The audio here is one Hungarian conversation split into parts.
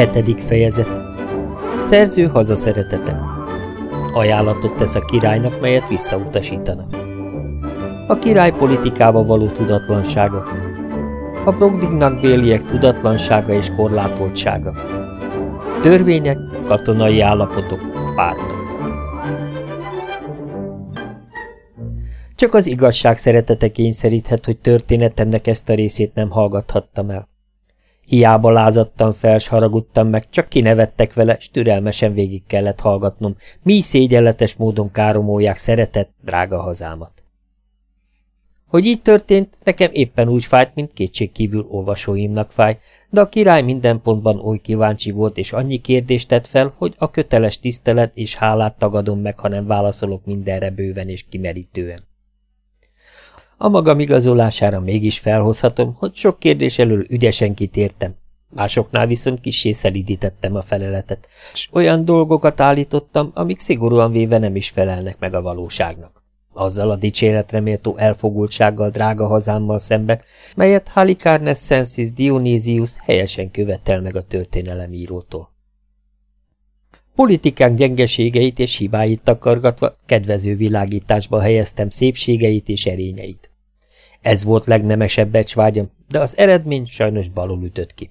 Hetedik fejezet Szerző hazaszeretete Ajánlatot tesz a királynak, melyet visszautasítanak. A király politikába való tudatlansága. A Brogdignak béliek tudatlansága és korlátoltsága. Törvények, katonai állapotok, pártok. Csak az igazság szeretete kényszeríthet, hogy történetemnek ezt a részét nem hallgathattam el. Hiába lázadtam fel, s haragudtam meg, csak kinevettek vele, s türelmesen végig kellett hallgatnom, mi szégyenletes módon káromolják szeretett, drága hazámat. Hogy így történt, nekem éppen úgy fájt, mint kétségkívül olvasóimnak fáj, de a király minden pontban oly kíváncsi volt, és annyi kérdést tett fel, hogy a köteles tisztelet és hálát tagadom meg, hanem válaszolok mindenre bőven és kimerítően. A magam igazolására mégis felhozhatom, hogy sok kérdés elől ügyesen kitértem. Másoknál viszont kisé szelidítettem a feleletet, és olyan dolgokat állítottam, amik szigorúan véve nem is felelnek meg a valóságnak. Azzal a dicséretre méltó elfogultsággal drága hazámmal szemben, melyet Halicarnes Sensis Dionysius helyesen követel meg a történelemírótól. Politikánk gyengeségeit és hibáit takargatva kedvező világításba helyeztem szépségeit és erényeit. Ez volt legnemesebb becsvágyam, de az eredmény sajnos balul ütött ki.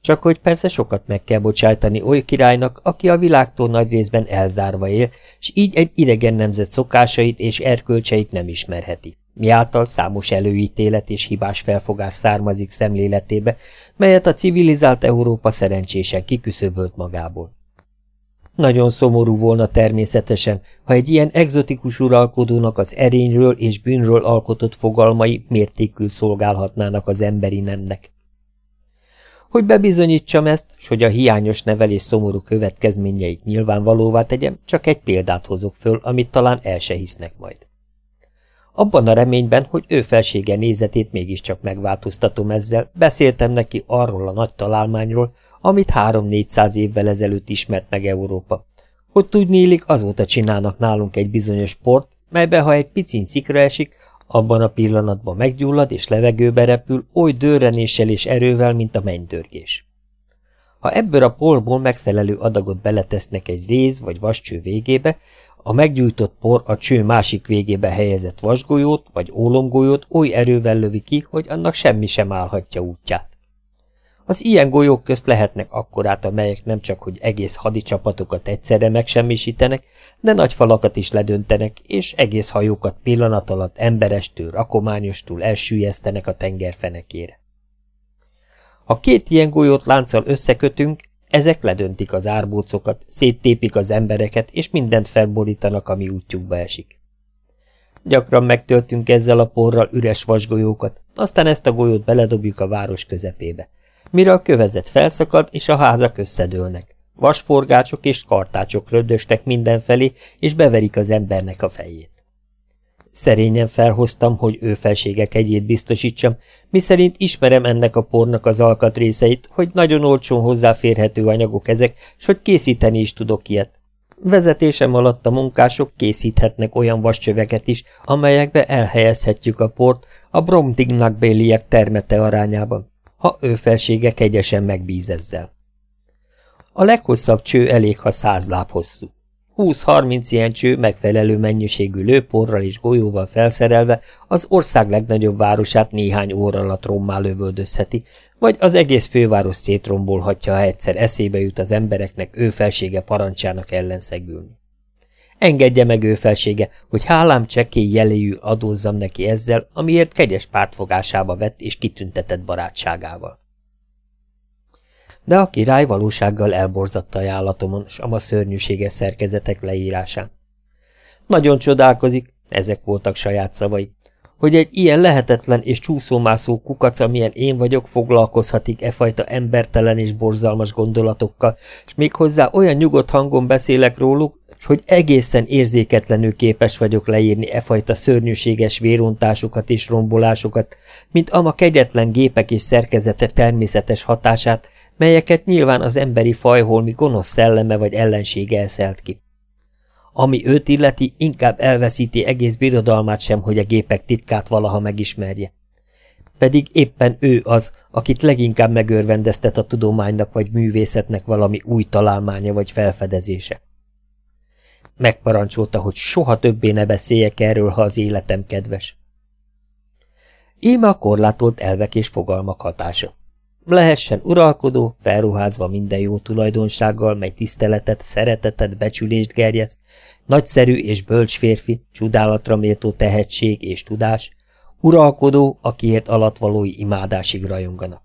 Csak hogy persze sokat meg kell bocsájtani oly királynak, aki a világtól nagy részben elzárva él, s így egy idegen nemzet szokásait és erkölcseit nem ismerheti. Miáltal számos előítélet és hibás felfogás származik szemléletébe, melyet a civilizált Európa szerencsésen kiküszöbölt magából. Nagyon szomorú volna természetesen, ha egy ilyen egzotikus uralkodónak az erényről és bűnről alkotott fogalmai mértékül szolgálhatnának az emberi nemnek. Hogy bebizonyítsam ezt, s hogy a hiányos nevelés szomorú következményeit nyilvánvalóvá tegyem, csak egy példát hozok föl, amit talán el se hisznek majd. Abban a reményben, hogy ő felsége nézetét mégiscsak megváltoztatom ezzel, beszéltem neki arról a nagy találmányról, amit három-négyszáz évvel ezelőtt ismert meg Európa. Hogy tudnélik, azóta csinálnak nálunk egy bizonyos sport, melybe ha egy picin szikra esik, abban a pillanatban meggyullad és levegőbe repül, oly dőrenéssel és erővel, mint a mennydörgés. Ha ebből a polból megfelelő adagot beletesznek egy réz vagy vascső végébe, a meggyújtott por a cső másik végébe helyezett vasgolyót vagy ólomgolyót oly erővel lövi ki, hogy annak semmi sem állhatja útját. Az ilyen golyók közt lehetnek akkorát, amelyek nem csak, hogy egész hadicsapatokat egyszerre megsemmisítenek, de nagy falakat is ledöntenek, és egész hajókat pillanat alatt emberestől, rakományostól elsüllyesztenek a tenger fenekére. Ha két ilyen golyót lánccal összekötünk, ezek ledöntik az árbócokat, széttépik az embereket, és mindent felborítanak, ami útjukba esik. Gyakran megtöltünk ezzel a porral üres vasgolyókat, aztán ezt a golyót beledobjuk a város közepébe mire a kövezet felszakad, és a házak összedőlnek. Vasforgácsok és kartácsok rödöstek mindenfelé, és beverik az embernek a fejét. Szerényen felhoztam, hogy ő felségek egyét biztosítsam, miszerint ismerem ennek a pornak az alkatrészeit, hogy nagyon olcsón hozzáférhető anyagok ezek, s hogy készíteni is tudok ilyet. Vezetésem alatt a munkások készíthetnek olyan vascsöveket is, amelyekbe elhelyezhetjük a port a bromdignak béliek termete arányában ha ő felsége kegyesen megbíz ezzel. A leghosszabb cső elég, ha száz láb hosszú. 20-30 ilyen cső megfelelő mennyiségű lőporral és golyóval felszerelve az ország legnagyobb városát néhány óra alatt rommá lövöldözheti, vagy az egész főváros szétrombolhatja, ha egyszer eszébe jut az embereknek ő felsége parancsának ellenszegülni. Engedje meg ő felsége, hogy hálám csekély jeléjű adózzam neki ezzel, amiért kegyes pártfogásába vett és kitüntetett barátságával. De a király valósággal elborzatta ajánlatomon, s a szörnyűséges szerkezetek leírásán. Nagyon csodálkozik, ezek voltak saját szavai, hogy egy ilyen lehetetlen és csúszómászó kukac, amilyen én vagyok, foglalkozhatik e fajta embertelen és borzalmas gondolatokkal, és még hozzá olyan nyugodt hangon beszélek róluk, s hogy egészen érzéketlenül képes vagyok leírni e fajta szörnyűséges vérontásokat és rombolásokat, mint ama kegyetlen gépek és szerkezete természetes hatását, melyeket nyilván az emberi fajholmi gonosz szelleme vagy ellensége eszelt ki. Ami őt illeti, inkább elveszíti egész birodalmát sem, hogy a gépek titkát valaha megismerje. pedig éppen ő az, akit leginkább megörvendeztet a tudománynak vagy művészetnek valami új találmánya vagy felfedezése. Megparancsolta, hogy soha többé ne beszéljek erről, ha az életem kedves. Íme a korlátolt elvek és fogalmak hatása. Lehessen uralkodó, felruházva minden jó tulajdonsággal, mely tiszteletet, szeretetet, becsülést gerjeszt, nagyszerű és bölcs férfi, csodálatra méltó tehetség és tudás, uralkodó, akiért alatvalói imádásig rajonganak.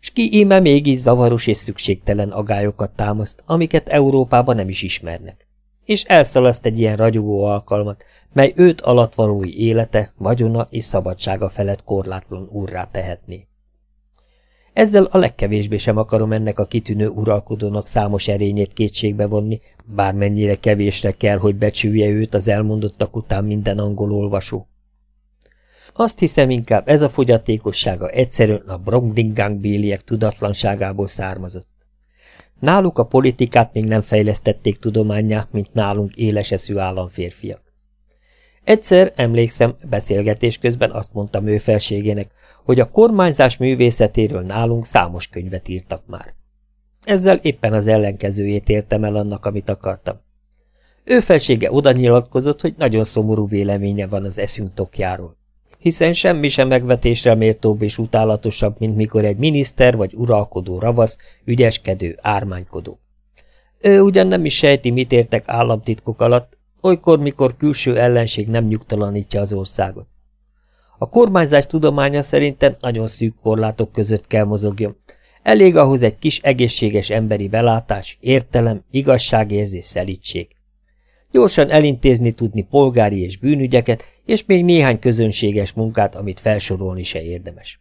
S ki íme mégis zavaros és szükségtelen agályokat támaszt, amiket Európában nem is ismernek. És elszalaszt egy ilyen ragyogó alkalmat, mely őt alatvalói élete, vagyona és szabadsága felett korlátlan úrrá tehetné. Ezzel a legkevésbé sem akarom ennek a kitűnő uralkodónak számos erényét kétségbe vonni, bármennyire kevésre kell, hogy becsülje őt az elmondottak után minden angol olvasó. Azt hiszem inkább ez a fogyatékossága egyszerűen a Bromdingang béliek tudatlanságából származott. Náluk a politikát még nem fejlesztették tudományá, mint nálunk éleseszű államférfiak. Egyszer, emlékszem, beszélgetés közben azt mondtam ő felségének, hogy a kormányzás művészetéről nálunk számos könyvet írtak már. Ezzel éppen az ellenkezőjét értem el annak, amit akartam. Ő felsége oda nyilatkozott, hogy nagyon szomorú véleménye van az eszünk tokjáról. Hiszen semmi sem megvetésre méltóbb és utálatosabb, mint mikor egy miniszter vagy uralkodó ravasz, ügyeskedő, ármánykodó. Ő ugyan nem is sejti, mit értek államtitkok alatt, olykor, mikor külső ellenség nem nyugtalanítja az országot. A kormányzás tudománya szerintem nagyon szűk korlátok között kell mozogjon. Elég ahhoz egy kis egészséges emberi belátás, értelem, igazságérzés, szelítség. Gyorsan elintézni tudni polgári és bűnügyeket, és még néhány közönséges munkát, amit felsorolni se érdemes.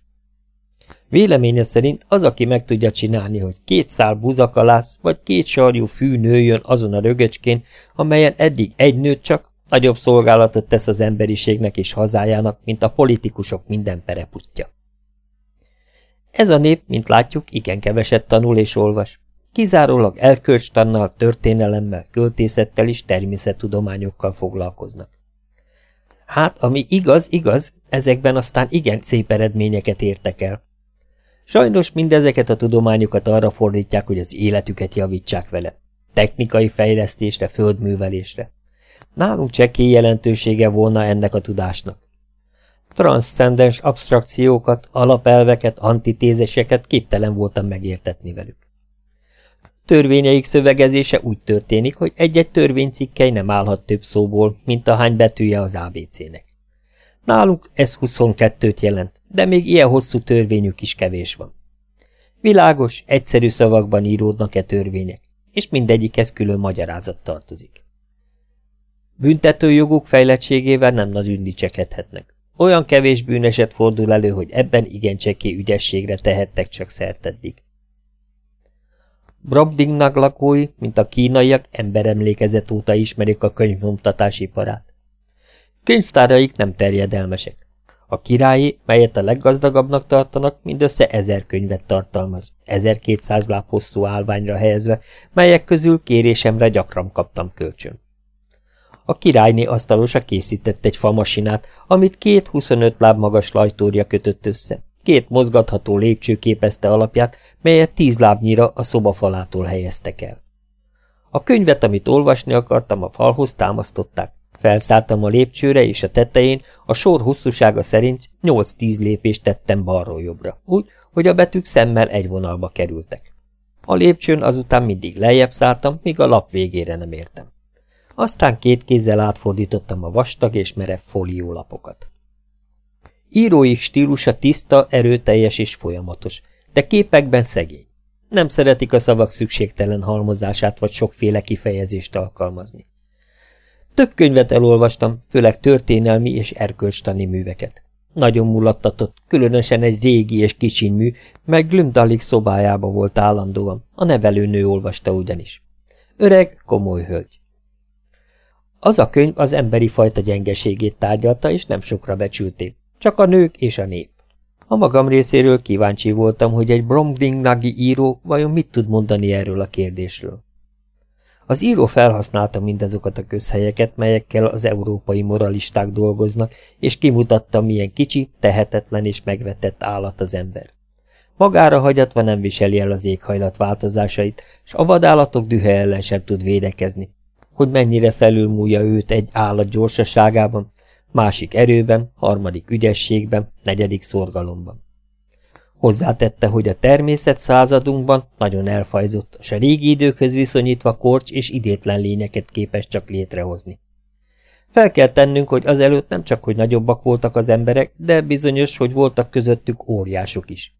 Véleménye szerint az, aki meg tudja csinálni, hogy két szál buzakalász vagy két sarjú fű nőjön azon a rögöcskén, amelyen eddig egy nőt csak, nagyobb szolgálatot tesz az emberiségnek és hazájának, mint a politikusok minden pereputja. Ez a nép, mint látjuk, igen keveset tanul és olvas. Kizárólag elkölcstannal, történelemmel, költészettel és természettudományokkal foglalkoznak. Hát, ami igaz, igaz, ezekben aztán igen szép eredményeket értek el. Sajnos mindezeket a tudományokat arra fordítják, hogy az életüket javítsák vele. Technikai fejlesztésre, földművelésre. Nálunk csekély jelentősége volna ennek a tudásnak. Transzcendens abstrakciókat, alapelveket, antitézeseket képtelen voltam megértetni velük. Törvényeik szövegezése úgy történik, hogy egy-egy törvénycikkely nem állhat több szóból, mint a hány betűje az ABC-nek. Nálunk ez 22-t jelent, de még ilyen hosszú törvényük is kevés van. Világos, egyszerű szavakban íródnak-e törvények, és mindegyikhez külön magyarázat tartozik. Büntetőjoguk fejlettségével nem nagyon dicsekedhetnek. Olyan kevés bűneset fordul elő, hogy ebben igen ügyességre tehettek csak szert eddig. Brobdingnak lakói, mint a kínaiak, emberemlékezet óta ismerik a könyvnyomtatási parát. Könyvtáraik nem terjedelmesek. A királyi, melyet a leggazdagabbnak tartanak, mindössze ezer könyvet tartalmaz, 1200 láb hosszú állványra helyezve, melyek közül kérésemre gyakran kaptam kölcsön. A királyné asztalosa készített egy famasinát, amit két 25 láb magas lajtória kötött össze. Két mozgatható lépcső képezte alapját, melyet tíz lábnyira a szoba falától helyeztek el. A könyvet, amit olvasni akartam, a falhoz támasztották. Felszálltam a lépcsőre, és a tetején a sor hosszúsága szerint 8-10 lépést tettem balról jobbra, úgy, hogy a betűk szemmel egy vonalba kerültek. A lépcsőn azután mindig lejjebb szálltam, míg a lap végére nem értem. Aztán két kézzel átfordítottam a vastag és merev fóliólapokat. Írói stílusa tiszta, erőteljes és folyamatos, de képekben szegény. Nem szeretik a szavak szükségtelen halmozását vagy sokféle kifejezést alkalmazni. Több könyvet elolvastam, főleg történelmi és erkölcstani műveket. Nagyon mulattatott, különösen egy régi és kicsiny mű, meg Glümdalik szobájába volt állandóan, a nevelőnő olvasta ugyanis. Öreg, komoly hölgy. Az a könyv az emberi fajta gyengeségét tárgyalta, és nem sokra becsülték. Csak a nők és a nép. A magam részéről kíváncsi voltam, hogy egy Bromdingnagi író vajon mit tud mondani erről a kérdésről. Az író felhasználta mindazokat a közhelyeket, melyekkel az európai moralisták dolgoznak, és kimutatta, milyen kicsi, tehetetlen és megvetett állat az ember. Magára hagyatva nem viseli el az éghajlat változásait, s a vadállatok dühe ellen sem tud védekezni. Hogy mennyire felülmúlja őt egy állat gyorsaságában, másik erőben, harmadik ügyességben, negyedik szorgalomban. Hozzátette, hogy a természet századunkban nagyon elfajzott, és a régi időkhöz viszonyítva korcs és idétlen lényeket képes csak létrehozni. Fel kell tennünk, hogy azelőtt nem csak, hogy nagyobbak voltak az emberek, de bizonyos, hogy voltak közöttük óriások is.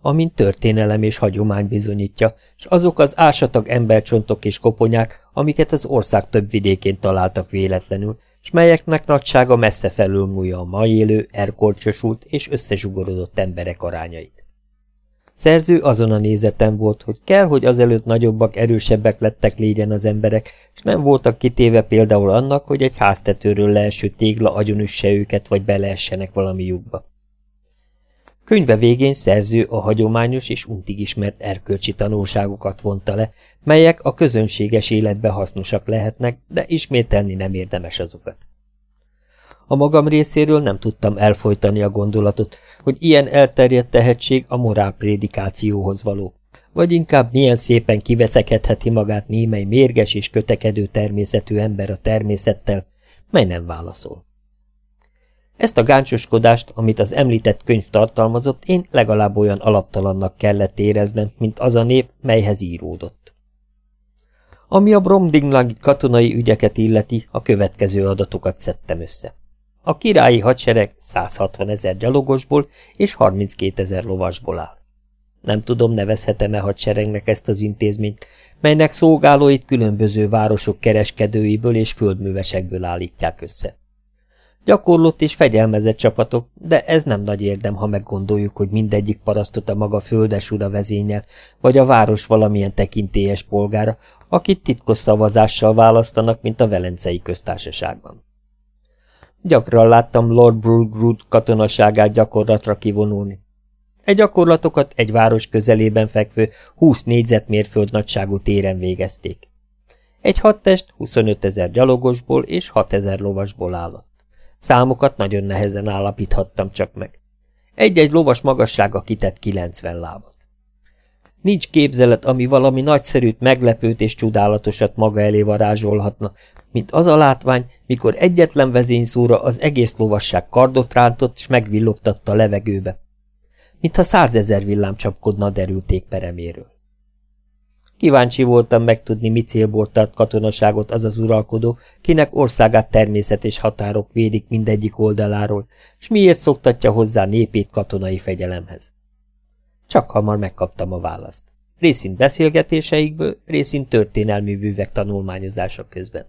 Amint történelem és hagyomány bizonyítja, és azok az ásatag embercsontok és koponyák, amiket az ország több vidékén találtak véletlenül, s melyeknek nagysága messze felülmúlja a mai élő, erkolcsosult és összezsugorodott emberek arányait. Szerző azon a nézeten volt, hogy kell, hogy azelőtt nagyobbak, erősebbek lettek légyen az emberek, és nem voltak kitéve például annak, hogy egy háztetőről leeső tégla agyonüsse őket, vagy beleessenek valami lyukba. Könyve végén szerző a hagyományos és untig ismert erkölcsi tanulságokat vonta le, melyek a közönséges életbe hasznosak lehetnek, de ismételni nem érdemes azokat. A magam részéről nem tudtam elfolytani a gondolatot, hogy ilyen elterjedt tehetség a morálprédikációhoz való, vagy inkább milyen szépen kiveszekedheti magát némely mérges és kötekedő természetű ember a természettel, mely nem válaszol. Ezt a gáncsoskodást, amit az említett könyv tartalmazott, én legalább olyan alaptalannak kellett éreznem, mint az a nép, melyhez íródott. Ami a Bromdinglag katonai ügyeket illeti, a következő adatokat szedtem össze. A királyi hadsereg 160 ezer gyalogosból és 32 ezer lovasból áll. Nem tudom, nevezhetem-e hadseregnek ezt az intézményt, melynek szolgálóit különböző városok kereskedőiből és földművesekből állítják össze. Gyakorlott és fegyelmezett csapatok, de ez nem nagy érdem, ha meggondoljuk, hogy mindegyik parasztot a maga földesura vezényel, vagy a város valamilyen tekintélyes polgára, akit titkos szavazással választanak, mint a Velencei köztársaságban. Gyakran láttam Lord Brulgrud katonaságát gyakorlatra kivonulni. Egy gyakorlatokat egy város közelében fekvő 20 négyzetmérföld nagyságú téren végezték. Egy hadtest 25 ezer gyalogosból és 6 ezer lovasból állott. Számokat nagyon nehezen állapíthattam csak meg. Egy-egy lovas magassága kitett 90 lábat. Nincs képzelet, ami valami nagyszerűt, meglepőt és csodálatosat maga elé varázsolhatna, mint az a látvány, mikor egyetlen vezényszóra az egész lovasság kardot rántott, és megvillogtatta a levegőbe. Mintha százezer villám csapkodna derülték pereméről. Kíváncsi voltam megtudni, mi célból tart katonaságot az az uralkodó, kinek országát természet és határok védik mindegyik oldaláról, s miért szoktatja hozzá népét katonai fegyelemhez. Csak hamar megkaptam a választ. Részint beszélgetéseikből, részint történelmi művek tanulmányozása közben.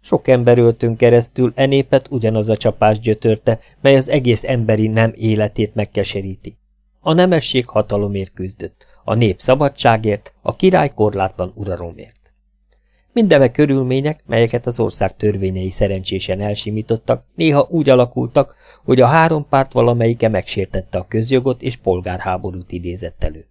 Sok ember öltünk keresztül enépet ugyanaz a csapás gyötörte, mely az egész emberi nem életét megkeseríti. A nemesség hatalomért küzdött, a nép szabadságért, a király korlátlan uralomért. Mindeve körülmények, melyeket az ország törvényei szerencsésen elsimítottak, néha úgy alakultak, hogy a három párt valamelyike megsértette a közjogot és polgárháborút idézett elő.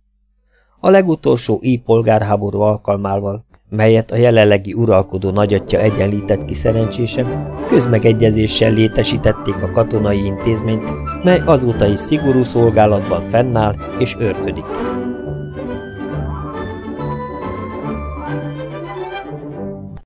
A legutolsó így polgárháború alkalmával, melyet a jelenlegi uralkodó nagyatja egyenlített ki szerencsésen, közmegegyezéssel létesítették a katonai intézményt, mely azóta is szigorú szolgálatban fennáll és őrködik.